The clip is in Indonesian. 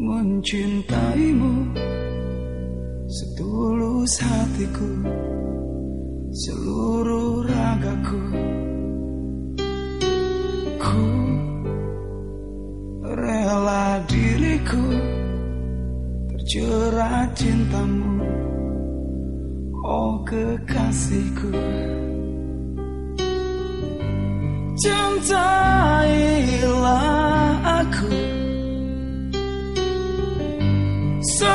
mencintaimu setulus hatiku seluruh ragaku. Ku rela diriku terjerat cintamu. Oh kekasihku. Cintailah So